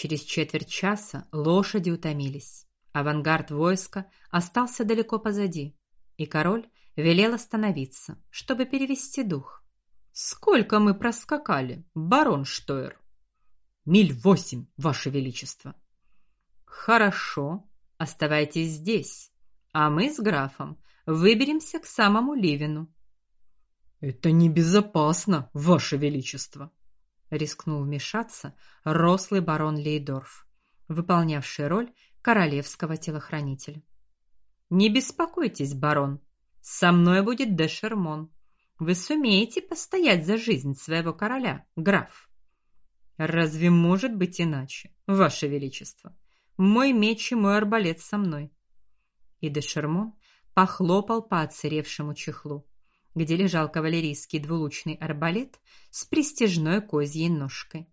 Через четверть часа лошади утомились. Авангард войска остался далеко позади, и король велел остановиться, чтобы перевести дух. Сколько мы проскакали, барон Штойр? Миль восемь, ваше величество. Хорошо, оставайтесь здесь, а мы с графом выберемся к самому Ливину. Это небезопасно, ваше величество, рискнул вмешаться рослый барон Лейдорф, выполнявший роль королевского телохранителя. Не беспокойтесь, барон, со мной будет де Шермон. Вы сумеете постоять за жизнь своего короля, граф. Разве может быть иначе, ваше величество? Мой меч и мой арбалет со мной. И де Шермон похлопал по отсыревшему чехлу, где лежал кавалерийский двулучный арбалет с пристежной козьей ножкой,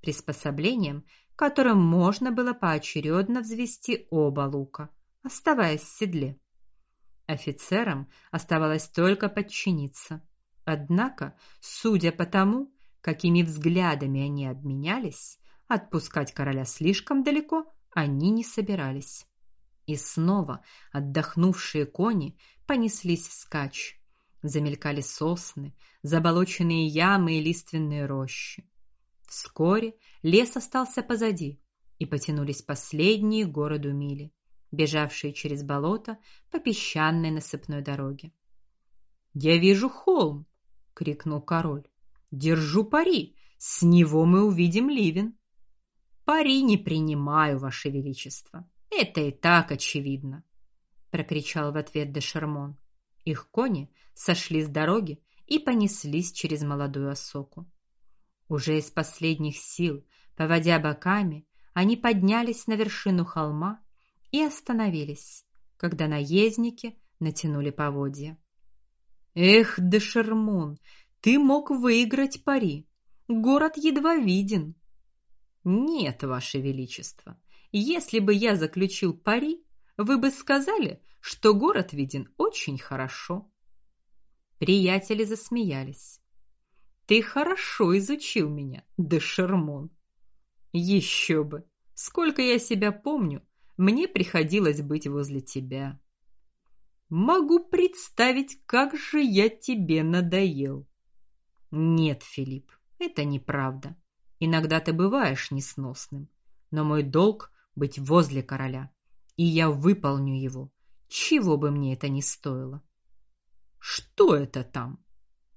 приспособлением, которым можно было поочередно взвести оба лука, оставаясь в седле. Офицерам оставалось только подчиниться. Однако, судя по тому, какими взглядами они обменялись, отпускать короля слишком далеко они не собирались. И снова отдохнувшие кони понеслись вскачь. Замелькали сосны, заболоченные ямы и лиственные рощи. Вскоре лес остался позади, и потянулись последние городу мили бежавшие через болото по песчаной насыпной дороге. "Я вижу холм", крикнул король. "Держу пари, с него мы увидим Ливен". "Пари не принимаю, ваше величество. Это и так очевидно", прокричал в ответ де Шермон. Их кони сошли с дороги и понеслись через молодую осоку. Уже из последних сил, поводя боками, они поднялись на вершину холма и остановились, когда наездники натянули поводья. Эх, де Шермон, ты мог выиграть пари. Город едва виден. Нет, ваше величество. Если бы я заключил пари, вы бы сказали, что город виден очень хорошо. Приятели засмеялись. Ты хорошо изучил меня, де Шермон. Еще бы. Сколько я себя помню, мне приходилось быть возле тебя. Могу представить, как же я тебе надоел. Нет, Филипп, это неправда. Иногда ты бываешь несносным, но мой долг быть возле короля, и я выполню его, чего бы мне это ни стоило. Что это там?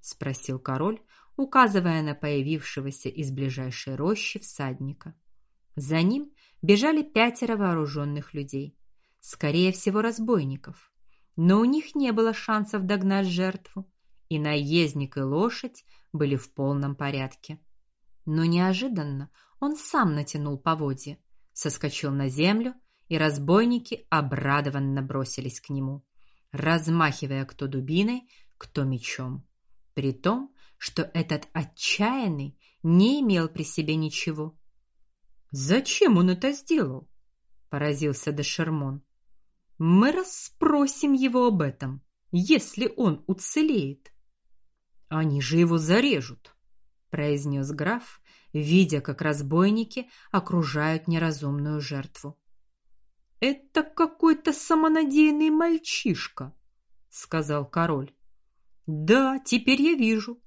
спросил король, указывая на появившегося из ближайшей рощи всадника. За ним бежали пятеро вооруженных людей, скорее всего, разбойников. Но у них не было шансов догнать жертву, и наездник и лошадь были в полном порядке. Но неожиданно он сам натянул поводья, соскочил на землю, и разбойники обрадованно бросились к нему, размахивая кто дубиной, кто мечом, при том, что этот отчаянный не имел при себе ничего, Зачем он это сделал? поразился де Шермон. Мы расспросим его об этом, если он уцелеет. Они же его зарежут, произнес граф, видя, как разбойники окружают неразумную жертву. Это какой-то самонадеянный мальчишка, сказал король. Да, теперь я вижу,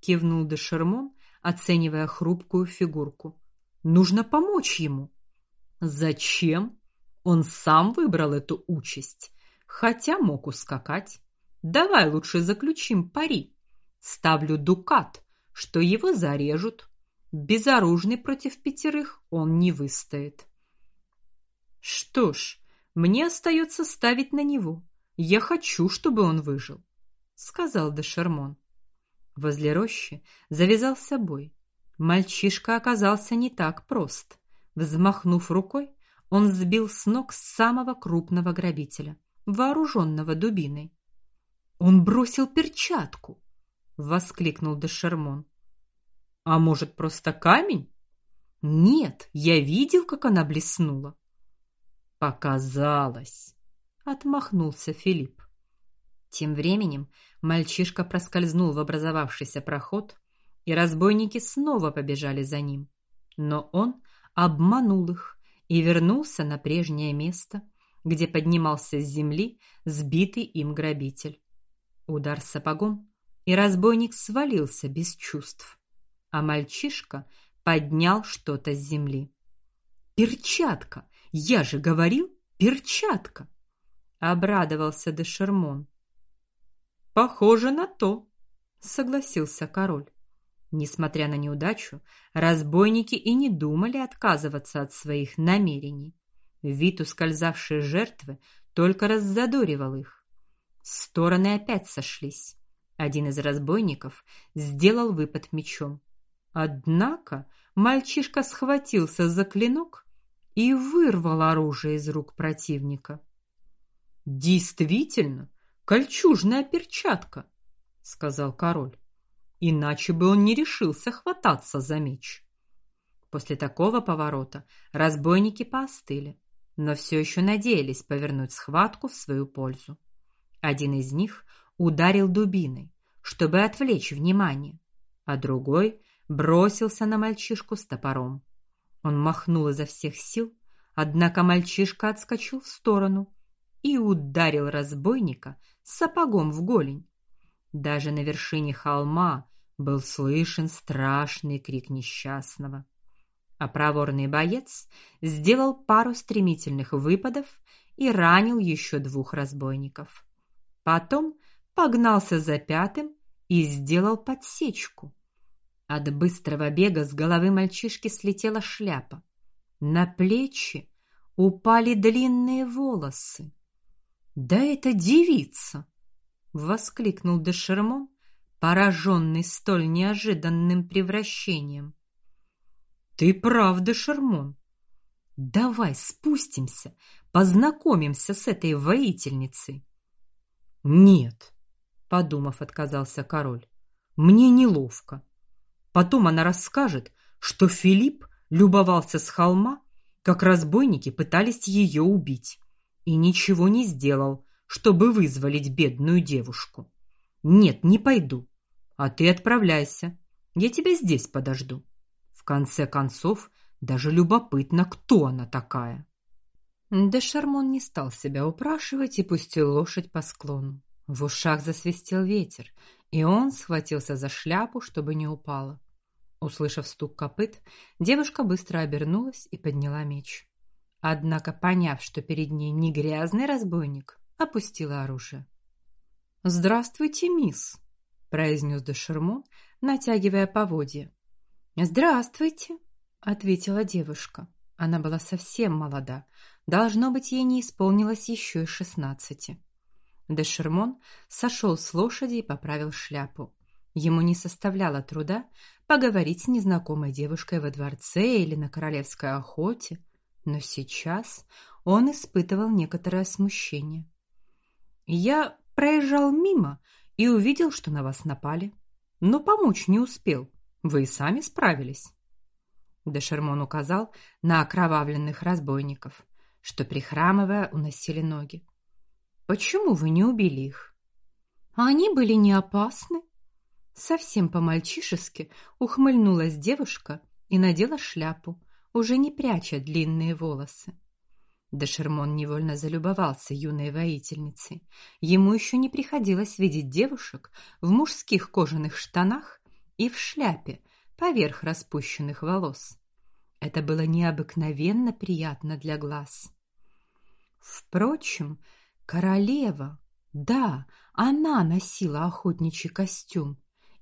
кивнул де Шермон, оценивая хрупкую фигурку. Нужно помочь ему. Зачем? Он сам выбрал эту участь, хотя мог ускакать. Давай лучше заключим пари. Ставлю дукат, что его зарежут. Безоружный против пятерых он не выстоит. Что ж, мне остается ставить на него. Я хочу, чтобы он выжил, сказал де Шермон. Возле рощи завязался бой. Мальчишка оказался не так прост. Взмахнув рукой, он сбил с ног самого крупного грабителя, вооруженного дубиной. Он бросил перчатку, воскликнул де Шермон. А может, просто камень? Нет, я видел, как она блеснула. Показалось, отмахнулся Филипп. Тем временем мальчишка проскользнул в образовавшийся проход, и разбойники снова побежали за ним. Но он обманул их и вернулся на прежнее место, где поднимался с земли сбитый им грабитель. Удар сапогом, и разбойник свалился без чувств, а мальчишка поднял что-то с земли. Перчатка, я же говорил, перчатка. Обрадовался де Шермон. Похоже на то, согласился король. Несмотря на неудачу, разбойники и не думали отказываться от своих намерений. Вид ускользавшей жертвы только раззадоривал их. Стороны опять сошлись. Один из разбойников сделал выпад мечом. Однако мальчишка схватился за клинок и вырвал оружие из рук противника. Действительно, кольчужная перчатка, сказал король. Иначе бы он не решился хвататься за меч. После такого поворота разбойники поостыли, но все еще надеялись повернуть схватку в свою пользу. Один из них ударил дубиной, чтобы отвлечь внимание, а другой бросился на мальчишку с топором. Он махнул изо всех сил, однако мальчишка отскочил в сторону и ударил разбойника сапогом в голень. Даже на вершине холма был слышен страшный крик несчастного. А проворный боец сделал пару стремительных выпадов и ранил еще двух разбойников. Потом погнался за пятым и сделал подсечку. От быстрого бега с головы мальчишки слетела шляпа. На плечи упали длинные волосы. Да это девица, воскликнул де Шермон, пораженный столь неожиданным превращением. Ты прав, де Шермон. Давай спустимся, познакомимся с этой воительницей. Нет, подумав, отказался король. Мне неловко. Потом она расскажет, что Филипп любовался с холма, как разбойники пытались ее убить и ничего не сделал, чтобы вызволить бедную девушку. Нет, не пойду. А ты отправляйся. Я тебя здесь подожду. В конце концов, даже любопытно, кто она такая. Де Шармон не стал себя упрашивать и пустил лошадь по склону. В ушах засвистел ветер, и он схватился за шляпу, чтобы не упала. Услышав стук копыт, девушка быстро обернулась и подняла меч. Однако, поняв, что перед ней не грязный разбойник, опустила оружие. "Здравствуйте, мисс", произнес де Шермон, натягивая поводья. "Здравствуйте", ответила девушка. Она была совсем молода, должно быть, ей не исполнилось еще и шестнадцати. Де сошел с лошади и поправил шляпу. Ему не составляло труда поговорить с незнакомой девушкой во дворце или на королевской охоте но сейчас он испытывал некоторое смущение. Я проезжал мимо и увидел, что на вас напали, но помочь не успел. Вы и сами справились. Де Шермон указал на окровавленных разбойников, что прихрамывая уносили ноги. Почему вы не убили их? Они были не опасны. Совсем по-мальчишески ухмыльнулась девушка и надела шляпу, уже не пряча длинные волосы. Де Шермон невольно залюбовался юной воительницей. Ему еще не приходилось видеть девушек в мужских кожаных штанах и в шляпе поверх распущенных волос. Это было необыкновенно приятно для глаз. Впрочем, королева, да, она носила охотничий костюм,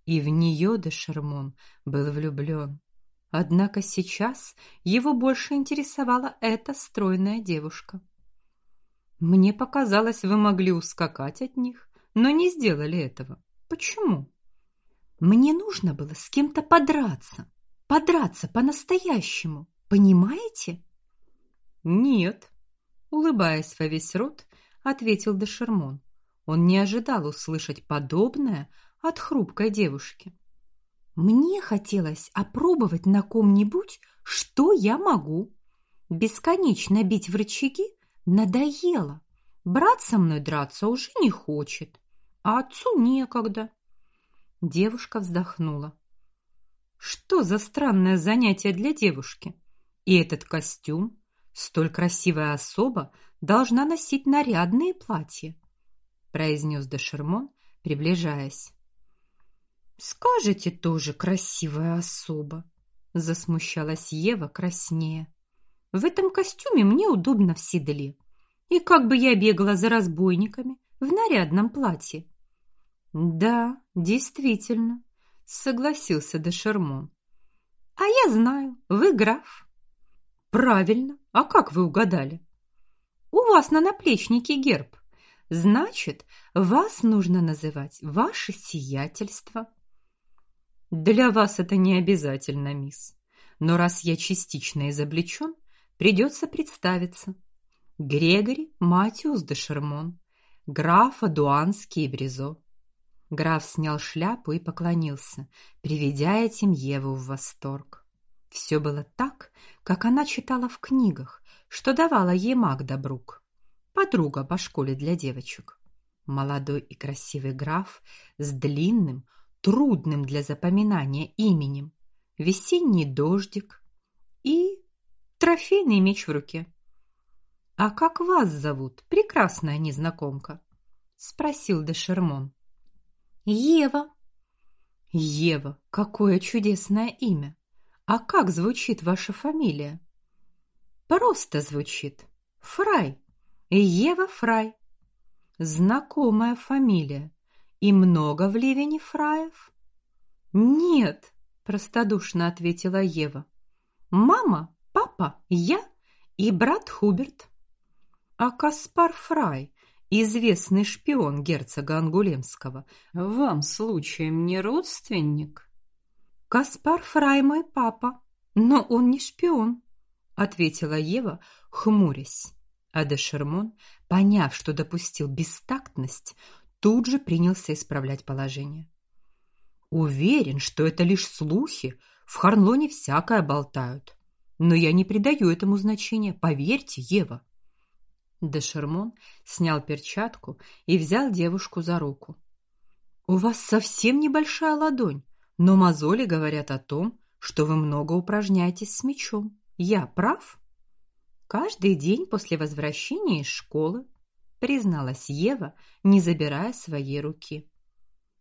и в нее де Шермон был влюблен. Однако сейчас его больше интересовала эта стройная девушка. Мне показалось, вы могли ускакать от них, но не сделали этого. Почему? Мне нужно было с кем-то подраться, подраться по-настоящему, понимаете? Нет, улыбаясь во весь рот, ответил де Шермон. Он не ожидал услышать подобное от хрупкой девушки. Мне хотелось опробовать на ком-нибудь, что я могу. Бесконечно бить в рычаги надоело. Брат со мной драться уже не хочет, а отцу некогда. Девушка вздохнула. Что за странное занятие для девушки? И этот костюм столь красивая особа должна носить нарядные платья, произнес де Шермон, приближаясь. Скажете тоже красивая особа, засмущалась Ева краснея. В этом костюме мне удобно в седле. И как бы я бегала за разбойниками в нарядном платье. Да, действительно, согласился де Шермон. А я знаю, вы граф. Правильно. А как вы угадали? У вас на наплечнике герб. Значит, вас нужно называть ваше сиятельство. Для вас это не обязательно, мисс. Но раз я частично изобличен, придется представиться. Грегори Матиус де Шермон, граф Адуанский и Бризо. Граф снял шляпу и поклонился, приведя этим Еву в восторг. Все было так, как она читала в книгах, что давала ей Магда Брук, подруга по школе для девочек. Молодой и красивый граф с длинным, трудным для запоминания именем, весенний дождик и трофейный меч в руке. А как вас зовут, прекрасная незнакомка? спросил де Шермон. Ева. Ева, какое чудесное имя. А как звучит ваша фамилия? Просто звучит. Фрай. Ева Фрай. Знакомая фамилия. И много в Ливене фраев? Нет, простодушно ответила Ева. Мама, папа, я и брат Хуберт. А Каспар Фрай известный шпион герцога Ангулемского, вам случаем не родственник? Каспар Фрай мой папа, но он не шпион, ответила Ева, хмурясь. А де Шермон, поняв, что допустил бестактность, тут же принялся исправлять положение. Уверен, что это лишь слухи, в Харнлоне всякое болтают. Но я не придаю этому значения, поверьте, Ева. Де Шермон снял перчатку и взял девушку за руку. У вас совсем небольшая ладонь, но мозоли говорят о том, что вы много упражняетесь с мечом. Я прав? Каждый день после возвращения из школы, призналась Ева, не забирая своей руки.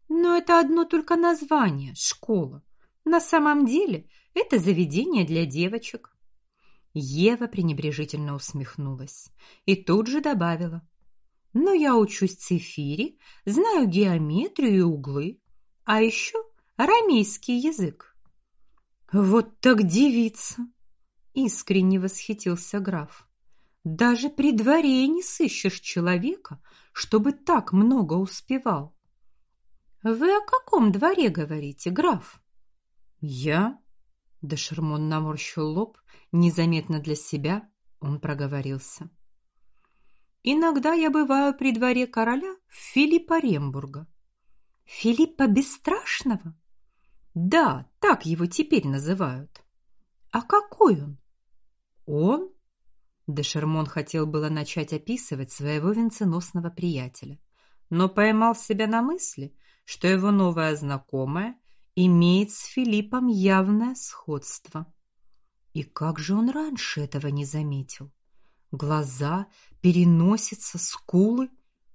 Но это одно только название школа. На самом деле, это заведение для девочек. Ева пренебрежительно усмехнулась и тут же добавила: "Но я учусь цифире, знаю геометрию и углы, а еще арамейский язык". Вот так девица, искренне восхитился граф. Даже при дворе не сыщешь человека, чтобы так много успевал. Вы о каком дворе говорите, граф? Я? Да Шермон наморщил лоб Незаметно для себя он проговорился. Иногда я бываю при дворе короля Филиппа Рембурга. Филиппа Бесстрашного? Да, так его теперь называют. А какой он? Он? Де Шермон хотел было начать описывать своего венценосного приятеля, но поймал себя на мысли, что его новая знакомая имеет с Филиппом явное сходство. И как же он раньше этого не заметил? Глаза, переносица, скулы,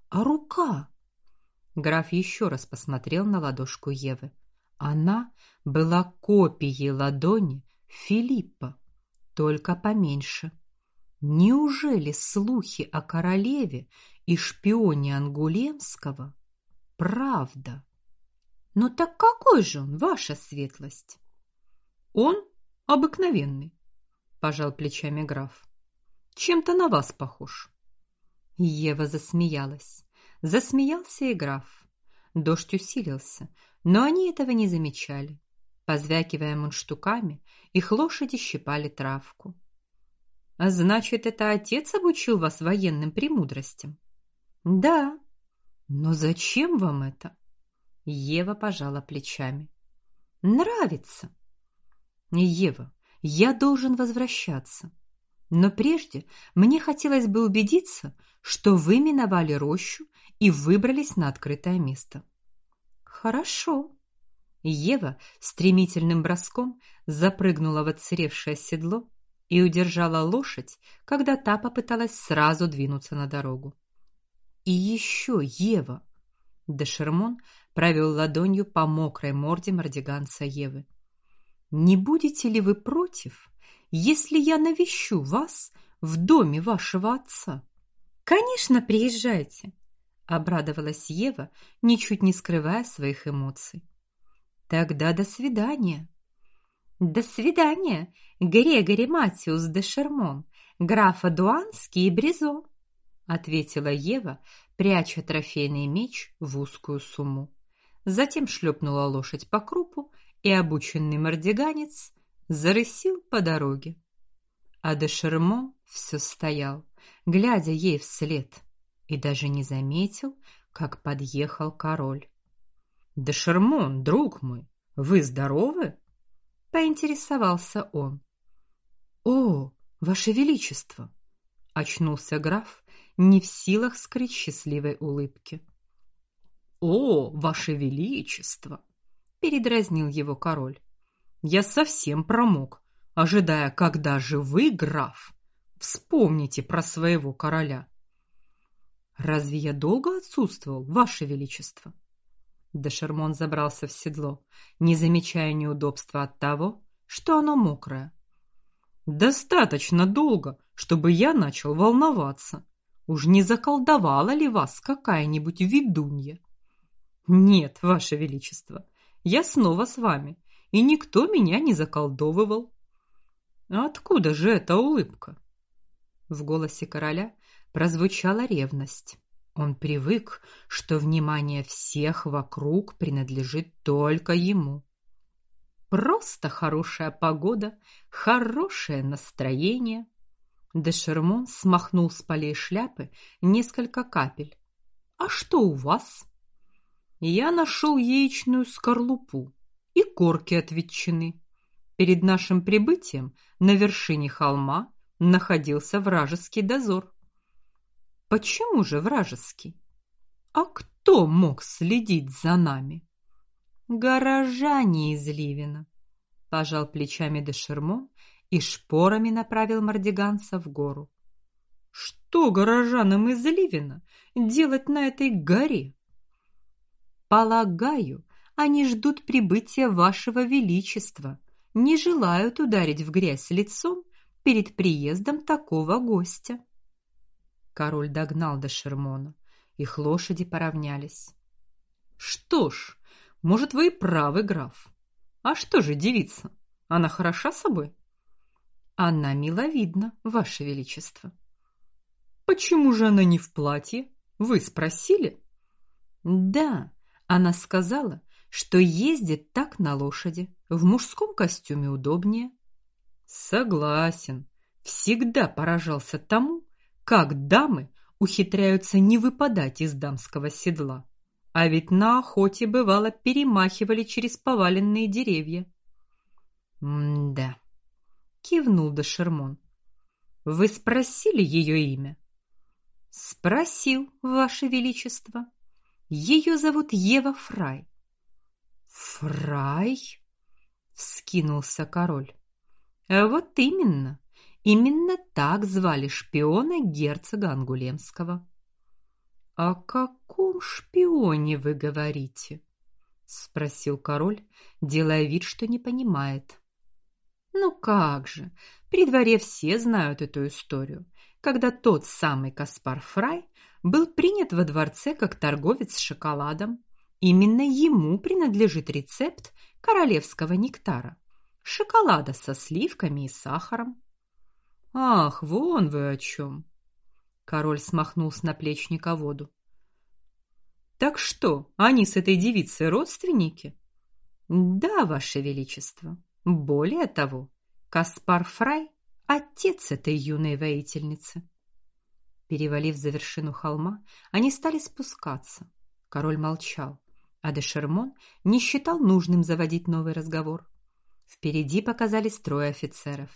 а рука? Граф еще раз посмотрел на ладошку Евы. Она была копией ладони Филиппа, только поменьше. Неужели слухи о королеве и шпионе Ангулемского правда? Но так какой же он, ваша светлость? Он Обыкновенный, пожал плечами граф. Чем-то на вас похож. Ева засмеялась. Засмеялся и граф. Дождь усилился, но они этого не замечали. Позвякивая мундштуками, их лошади щипали травку. А значит, это отец обучил вас военным премудростям? Да. Но зачем вам это? Ева пожала плечами. Нравится. Ева, я должен возвращаться. Но прежде мне хотелось бы убедиться, что вы миновали рощу и выбрались на открытое место. Хорошо. Ева стремительным броском запрыгнула в отсыревшее седло и удержала лошадь, когда та попыталась сразу двинуться на дорогу. И еще Ева. Дешермон провел ладонью по мокрой морде мордиганца Евы. Не будете ли вы против, если я навещу вас в доме вашего отца? Конечно, приезжайте, обрадовалась Ева, ничуть не скрывая своих эмоций. Тогда до свидания. До свидания, Грегори Матиус де Шермон, граф Адуанский и Бризо, ответила Ева, пряча трофейный меч в узкую сумму. Затем шлепнула лошадь по крупу, и обученный мордиганец зарысил по дороге. А де Шермон все стоял, глядя ей вслед, и даже не заметил, как подъехал король. "Де Шермон, друг мой, вы здоровы?" Поинтересовался он. "О, ваше величество", очнулся граф, не в силах скрыть счастливой улыбки. "О, ваше величество", передразнил его король. "Я совсем промок, ожидая, когда же вы, граф, вспомните про своего короля". Разве я долго отсутствовал, ваше величество? Де Шермон забрался в седло, не замечая неудобства от того, что оно мокрое. Достаточно долго, чтобы я начал волноваться. Уж не заколдовала ли вас какая-нибудь ведунья? Нет, ваше величество. Я снова с вами, и никто меня не заколдовывал. Откуда же эта улыбка? В голосе короля прозвучала ревность. Он привык, что внимание всех вокруг принадлежит только ему. Просто хорошая погода, хорошее настроение. Де Шермон смахнул с полей шляпы несколько капель. А что у вас? Я нашел яичную скорлупу и корки от ветчины. Перед нашим прибытием на вершине холма находился вражеский дозор. Почему же вражеский? А кто мог следить за нами? Горожане из Ливина. Пожал плечами де Шермон и шпорами направил мордиганца в гору. Что горожанам из Ливина делать на этой горе? Полагаю, они ждут прибытия вашего величества, не желают ударить в грязь лицом перед приездом такого гостя. Король догнал до Шермона. Их лошади поравнялись. Что ж, может, вы и правы, граф. А что же девица? Она хороша собой? Она миловидна, ваше величество. Почему же она не в платье? Вы спросили? Да, она сказала, что ездит так на лошади, в мужском костюме удобнее. Согласен. Всегда поражался тому, как дамы ухитряются не выпадать из дамского седла. А ведь на охоте бывало перемахивали через поваленные деревья. М-да. Кивнул де Шермон. Вы спросили ее имя? Спросил, ваше величество. Ее зовут Ева Фрай. Фрай? вскинулся король. Вот именно. Именно так звали шпиона герцога Ангулемского. О каком шпионе вы говорите? спросил король, делая вид, что не понимает. Ну как же? При дворе все знают эту историю, когда тот самый Каспар Фрай был принят во дворце как торговец с шоколадом. Именно ему принадлежит рецепт королевского нектара, шоколада со сливками и сахаром. Ах, вон вы о чем. Король смахнул с наплечника воду. Так что, они с этой девицей родственники? Да, ваше величество. Более того, Каспар Фрай отец этой юной воительницы. Перевалив за вершину холма, они стали спускаться. Король молчал, а де Шермон не считал нужным заводить новый разговор. Впереди показались трое офицеров.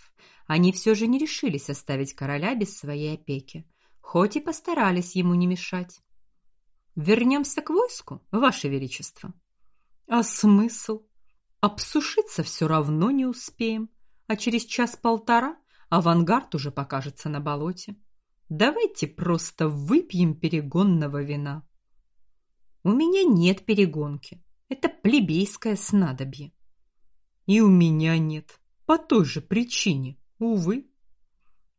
Они все же не решились оставить короля без своей опеки, хоть и постарались ему не мешать. Вернемся к войску, ваше величество. А смысл? Обсушиться все равно не успеем, а через час-полтора авангард уже покажется на болоте. Давайте просто выпьем перегонного вина. У меня нет перегонки. Это плебейское снадобье. И у меня нет, по той же причине, увы.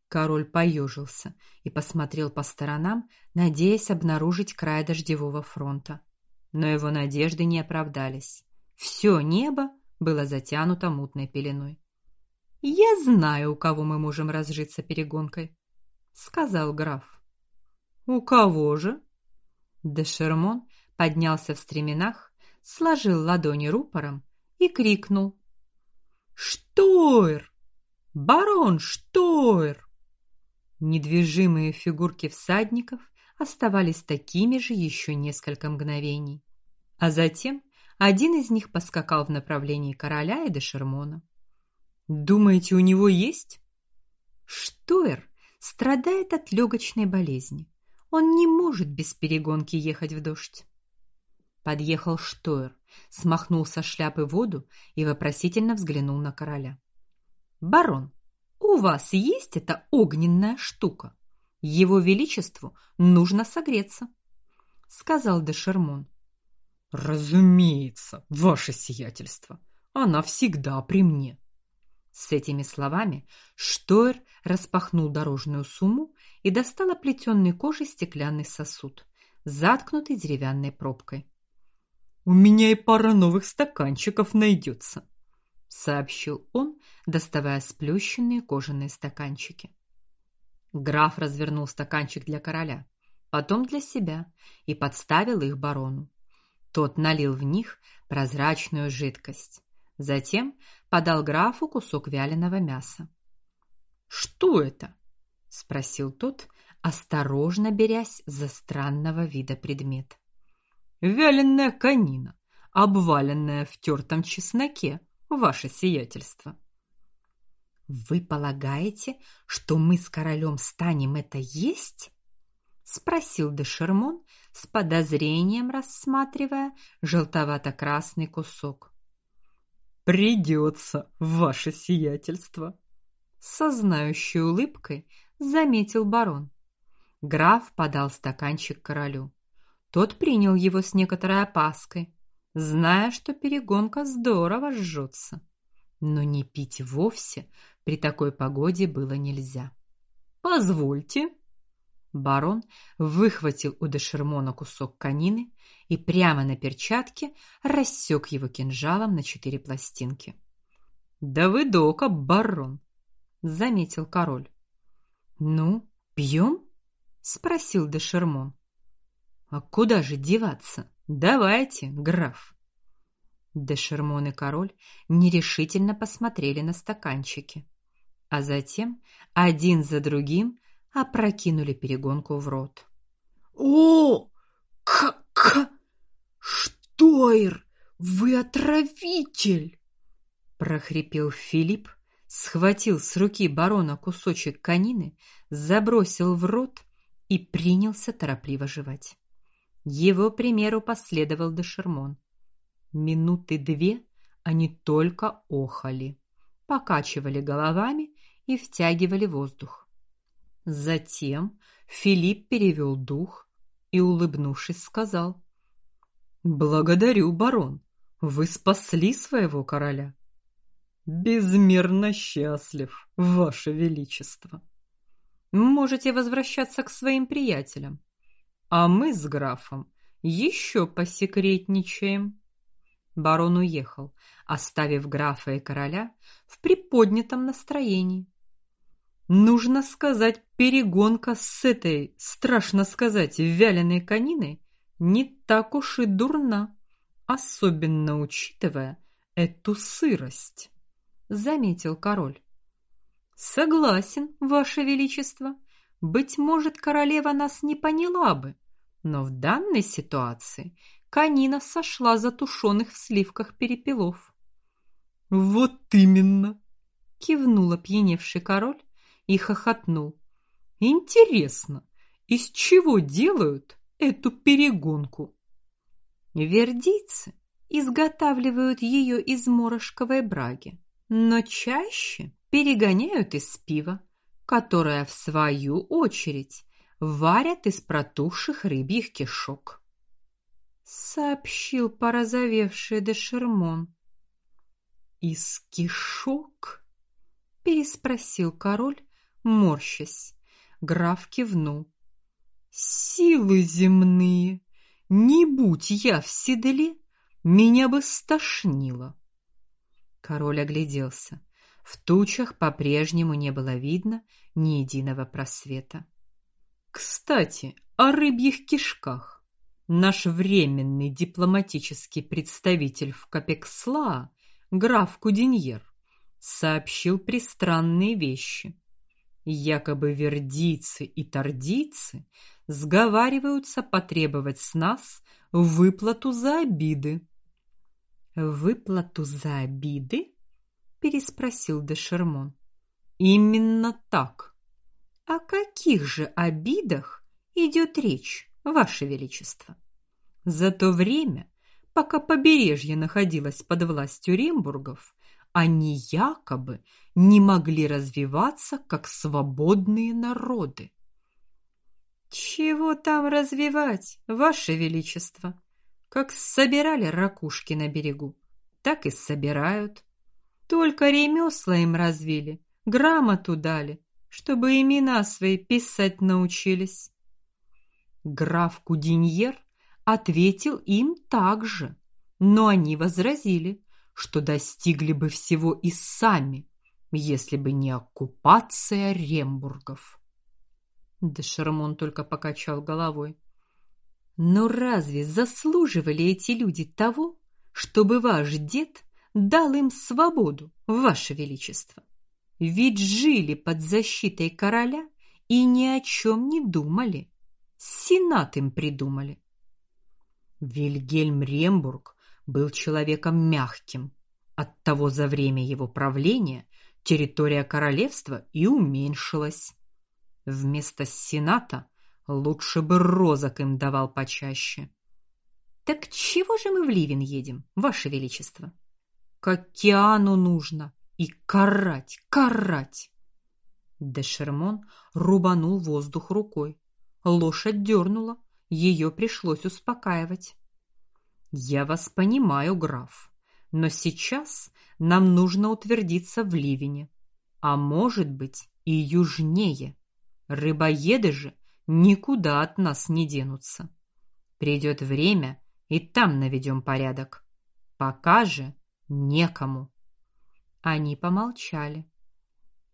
Король поежился и посмотрел по сторонам, надеясь обнаружить край дождевого фронта. Но его надежды не оправдались. Все небо было затянуто мутной пеленой. Я знаю, у кого мы можем разжиться перегонкой, сказал граф. У кого же? Де Шермон поднялся в стременах, сложил ладони рупором и крикнул: "Штойр! Барон Штойр!" Недвижимые фигурки всадников оставались такими же еще несколько мгновений, а затем один из них поскакал в направлении короля и де Шермона. Думаете, у него есть? Штойр страдает от легочной болезни. Он не может без перегонки ехать в дождь. Подъехал Штойр, смахнул со шляпы воду и вопросительно взглянул на короля. Барон, у вас есть эта огненная штука? Его величеству нужно согреться, сказал де Шермон. Разумеется, ваше сиятельство. Она всегда при мне. С этими словами Штойр распахнул дорожную сумму и достал оплетенный кожей стеклянный сосуд, заткнутый деревянной пробкой. У меня и пара новых стаканчиков найдется», сообщил он, доставая сплющенные кожаные стаканчики. Граф развернул стаканчик для короля, потом для себя и подставил их барону. Тот налил в них прозрачную жидкость, затем подал графу кусок вяленого мяса. "Что это?" спросил тот, осторожно берясь за странного вида предмет. "Вяленая конина, обваленная в тертом чесноке", ваше сиятельство. Вы полагаете, что мы с королем станем это есть? спросил де Шермон с подозрением рассматривая желтовато-красный кусок. Придется, ваше сиятельство, со знающей улыбкой заметил барон. Граф подал стаканчик королю. Тот принял его с некоторой опаской, зная, что перегонка здорово жжется. Но не пить вовсе при такой погоде было нельзя. Позвольте. Барон выхватил у Дешермона кусок конины и прямо на перчатке рассек его кинжалом на четыре пластинки. Да вы дока, барон, заметил король. Ну, пьем? спросил Дешермон. А куда же деваться? Давайте, граф. Де Шермон и король нерешительно посмотрели на стаканчики, а затем один за другим опрокинули перегонку в рот. О! Как Штойр, вы отравитель, прохрипел Филипп, схватил с руки барона кусочек конины, забросил в рот и принялся торопливо жевать. Его примеру последовал де Шермон. Минуты две они только охали, покачивали головами и втягивали воздух. Затем Филипп перевел дух и, улыбнувшись, сказал: "Благодарю, барон. Вы спасли своего короля. Безмерно счастлив, ваше величество. Можете возвращаться к своим приятелям. А мы с графом еще посекретничаем. Барон уехал, оставив графа и короля в приподнятом настроении. Нужно сказать, перегонка с этой, страшно сказать, вяленой кониной не так уж и дурна, особенно учитывая эту сырость, заметил король. Согласен, ваше величество. Быть может, королева нас не поняла бы, но в данной ситуации конина сошла за тушеных в сливках перепелов. Вот именно, кивнул опьяневший король и хохотнул. Интересно, из чего делают эту перегонку? Вердийцы изготавливают ее из морошковой браги, но чаще перегоняют из пива, которое в свою очередь варят из протухших рыбьих кишок. Сообщил порозовевший де Шермон. Из кишок? переспросил король, морщась. Граф кивнул. Силы земные, не будь я в седле, меня бы стошнило. Король огляделся. В тучах по-прежнему не было видно ни единого просвета. Кстати, о рыбьих кишках. Наш временный дипломатический представитель в Капексла, граф Кудиньер, сообщил пристранные вещи. Якобы вердийцы и тардийцы сговариваются потребовать с нас выплату за обиды. Выплату за обиды? переспросил де Шермон. Именно так. О каких же обидах идет речь, ваше величество? За то время, пока побережье находилось под властью Рембургов, они якобы не могли развиваться как свободные народы. Чего там развивать, ваше величество? Как собирали ракушки на берегу, так и собирают. Только ремесла им развили, грамоту дали, чтобы имена свои писать научились. Граф Кудиньер ответил им также, но они возразили, что достигли бы всего и сами, если бы не оккупация Рембургов. Де Шермон только покачал головой. Но разве заслуживали эти люди того, чтобы ваш дед дал им свободу, ваше величество? Ведь жили под защитой короля и ни о чем не думали. Сенат им придумали. Вильгельм Рембург был человеком мягким. Оттого за время его правления территория королевства и уменьшилась. Вместо сената лучше бы розок им давал почаще. Так чего же мы в Ливен едем, ваше величество? К океану нужно и карать, карать. Де Шермон рубанул воздух рукой. Лошадь дернула, ее пришлось успокаивать. Я вас понимаю, граф, но сейчас нам нужно утвердиться в Ливене, а может быть, и южнее. Рыбоеды же никуда от нас не денутся. Придет время, и там наведем порядок. Пока же некому. Они помолчали.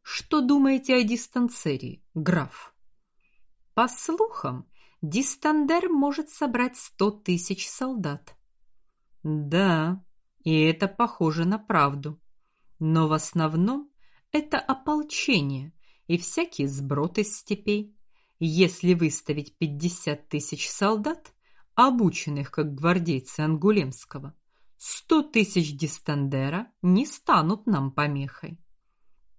Что думаете о дистанцерии, граф? По слухам, Дистандер может собрать сто тысяч солдат. Да, и это похоже на правду. Но в основном это ополчение, и всякий сброд из степей. Если выставить пятьдесят тысяч солдат, обученных как гвардейцы Ангулемского, сто тысяч дистандера не станут нам помехой.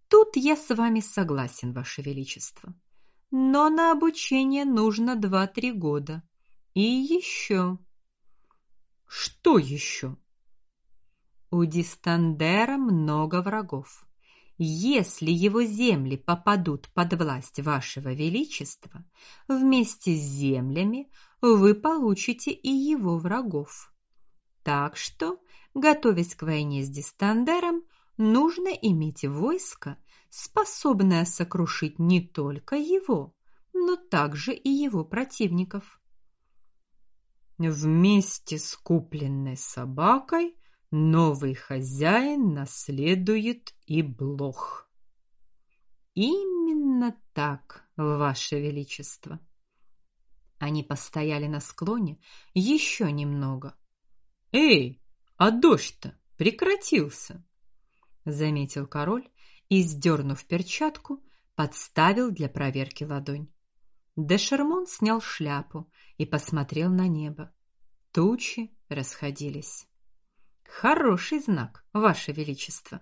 Тут я с вами согласен, ваше величество. Но на обучение нужно два-три года. И еще. Что еще? У Дистандера много врагов. Если его земли попадут под власть вашего величества, вместе с землями вы получите и его врагов. Так что, готовясь к войне с Дистандером, нужно иметь войско, способное сокрушить не только его, но также и его противников. Вместе с купленной собакой Новый хозяин наследует и блох. Именно так, ваше величество. Они постояли на склоне еще немного. Эй, а дождь-то прекратился, заметил король и, сдернув перчатку, подставил для проверки ладонь. Де Шермон снял шляпу и посмотрел на небо. Тучи расходились. Хороший знак, ваше величество.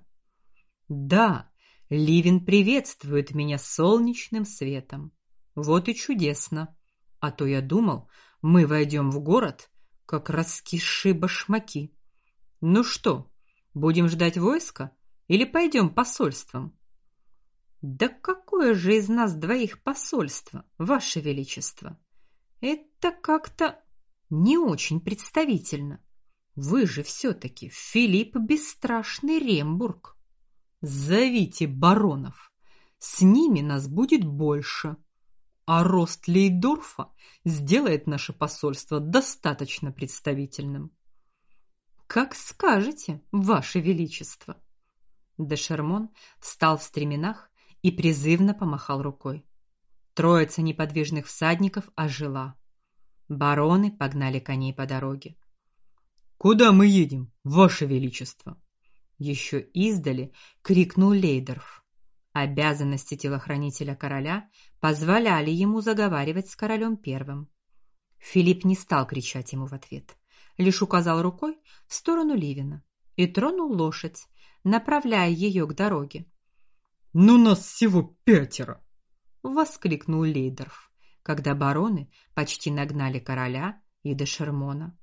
Да, Ливен приветствует меня солнечным светом. Вот и чудесно. А то я думал, мы войдем в город, как раскисшие башмаки. Ну что, будем ждать войска или пойдем посольством? Да какое же из нас двоих посольство, ваше величество? Это как-то не очень представительно. Вы же все таки Филипп Бесстрашный Рембург. Зовите баронов. С ними нас будет больше. А рост Лейдорфа сделает наше посольство достаточно представительным. Как скажете, ваше величество. Де Шермон встал в стременах и призывно помахал рукой. Троица неподвижных всадников ожила. Бароны погнали коней по дороге. Куда мы едем, ваше величество? Еще издали крикнул Лейдерф. Обязанности телохранителя короля позволяли ему заговаривать с королем первым. Филипп не стал кричать ему в ответ, лишь указал рукой в сторону Ливина и тронул лошадь, направляя ее к дороге. "Ну нас всего пятеро", воскликнул Лейдерф, когда бароны почти нагнали короля и де Шермона.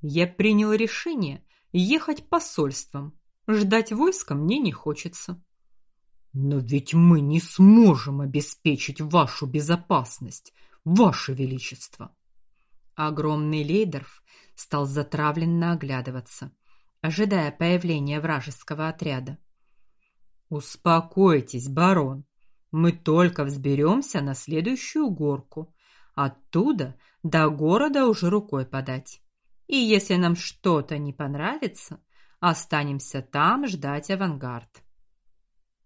Я принял решение ехать посольством. Ждать войска мне не хочется. Но ведь мы не сможем обеспечить вашу безопасность, ваше величество. Огромный Лейдерф стал затравленно оглядываться, ожидая появления вражеского отряда. Успокойтесь, барон. Мы только взберемся на следующую горку. Оттуда до города уже рукой подать. И если нам что-то не понравится, останемся там ждать авангард.